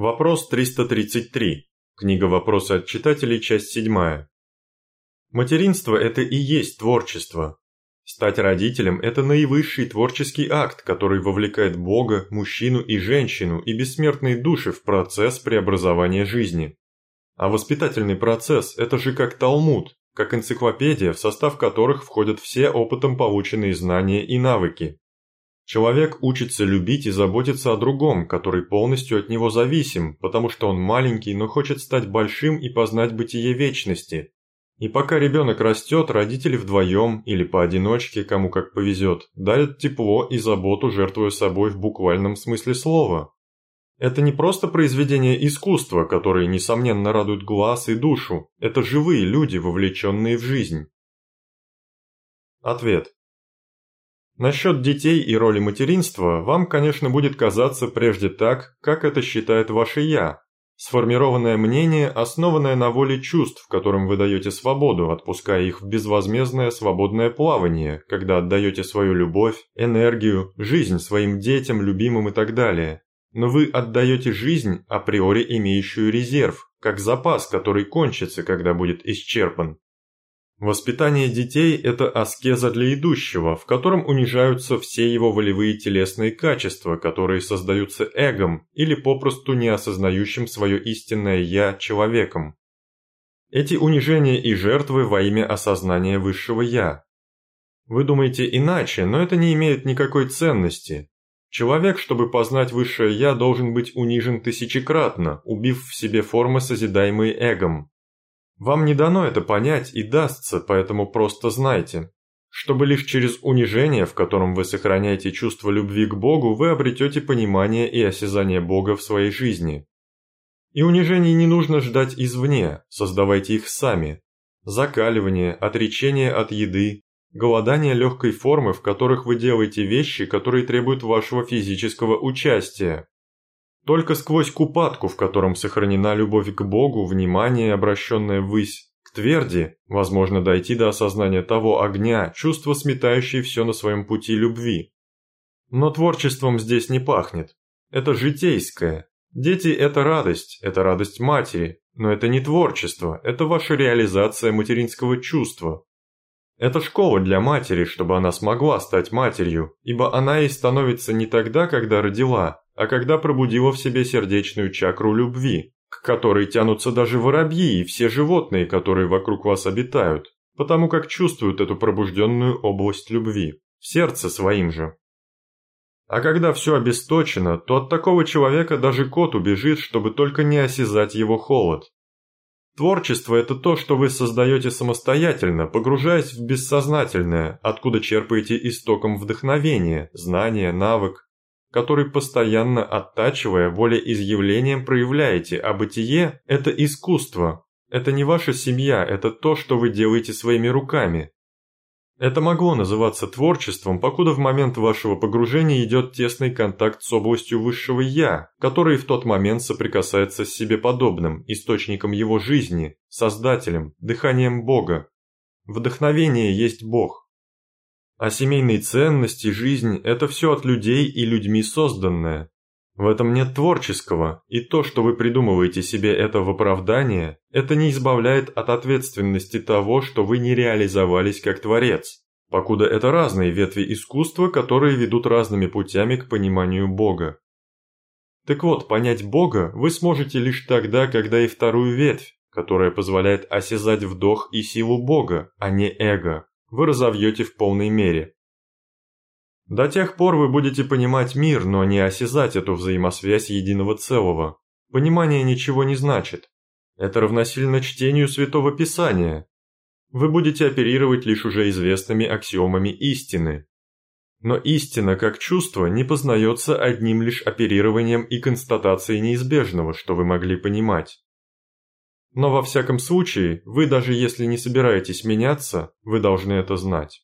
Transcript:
Вопрос 333. Книга «Вопросы от читателей», часть 7. Материнство – это и есть творчество. Стать родителем – это наивысший творческий акт, который вовлекает Бога, мужчину и женщину и бессмертные души в процесс преобразования жизни. А воспитательный процесс – это же как Талмуд, как энциклопедия, в состав которых входят все опытом полученные знания и навыки. Человек учится любить и заботиться о другом, который полностью от него зависим, потому что он маленький, но хочет стать большим и познать бытие вечности. И пока ребенок растет, родители вдвоем или поодиночке, кому как повезет, дарят тепло и заботу, жертвуя собой в буквальном смысле слова. Это не просто произведение искусства, которые, несомненно, радуют глаз и душу, это живые люди, вовлеченные в жизнь. Ответ. Насчет детей и роли материнства вам, конечно, будет казаться прежде так, как это считает ваше «я», сформированное мнение, основанное на воле чувств, которым вы даете свободу, отпуская их в безвозмездное свободное плавание, когда отдаете свою любовь, энергию, жизнь своим детям, любимым и так далее. Но вы отдаете жизнь, априори имеющую резерв, как запас, который кончится, когда будет исчерпан. Воспитание детей – это аскеза для идущего, в котором унижаются все его волевые телесные качества, которые создаются эгом или попросту неосознающим свое истинное «я» человеком. Эти унижения и жертвы во имя осознания высшего «я». Вы думаете иначе, но это не имеет никакой ценности. Человек, чтобы познать высшее «я», должен быть унижен тысячекратно, убив в себе формы, созидаемые эгом. Вам не дано это понять и дастся, поэтому просто знайте, чтобы лишь через унижение, в котором вы сохраняете чувство любви к Богу, вы обретете понимание и осязание Бога в своей жизни. И унижений не нужно ждать извне, создавайте их сами. Закаливание, отречение от еды, голодание легкой формы, в которых вы делаете вещи, которые требуют вашего физического участия, только сквозь купатку, в котором сохранена любовь к Богу, внимание, обращенное ввысь, к тверди, возможно дойти до осознания того огня, чувства, сметающие все на своем пути любви. Но творчеством здесь не пахнет. Это житейское. Дети – это радость, это радость матери, но это не творчество, это ваша реализация материнского чувства. Это школа для матери, чтобы она смогла стать матерью, ибо она и становится не тогда, когда родила, а когда пробудила в себе сердечную чакру любви, к которой тянутся даже воробьи и все животные, которые вокруг вас обитают, потому как чувствуют эту пробужденную область любви, в сердце своим же. А когда все обесточено, то от такого человека даже кот убежит, чтобы только не осязать его холод. Творчество – это то, что вы создаете самостоятельно, погружаясь в бессознательное, откуда черпаете истоком вдохновения, знания, навык, который постоянно оттачивая волеизъявлением проявляете, а бытие – это искусство. Это не ваша семья, это то, что вы делаете своими руками. Это могло называться творчеством, покуда в момент вашего погружения идет тесный контакт с областью высшего «я», который в тот момент соприкасается с себе подобным, источником его жизни, создателем, дыханием Бога. Вдохновение есть Бог. А семейные ценности, жизнь – это все от людей и людьми созданное. В этом нет творческого, и то, что вы придумываете себе это в оправдание, это не избавляет от ответственности того, что вы не реализовались как творец, покуда это разные ветви искусства, которые ведут разными путями к пониманию Бога. Так вот, понять Бога вы сможете лишь тогда, когда и вторую ветвь, которая позволяет осязать вдох и силу Бога, а не эго, вы разовьете в полной мере. До тех пор вы будете понимать мир, но не осязать эту взаимосвязь единого целого. Понимание ничего не значит. Это равносильно чтению Святого Писания. Вы будете оперировать лишь уже известными аксиомами истины. Но истина как чувство не познается одним лишь оперированием и констатацией неизбежного, что вы могли понимать. Но во всяком случае, вы даже если не собираетесь меняться, вы должны это знать.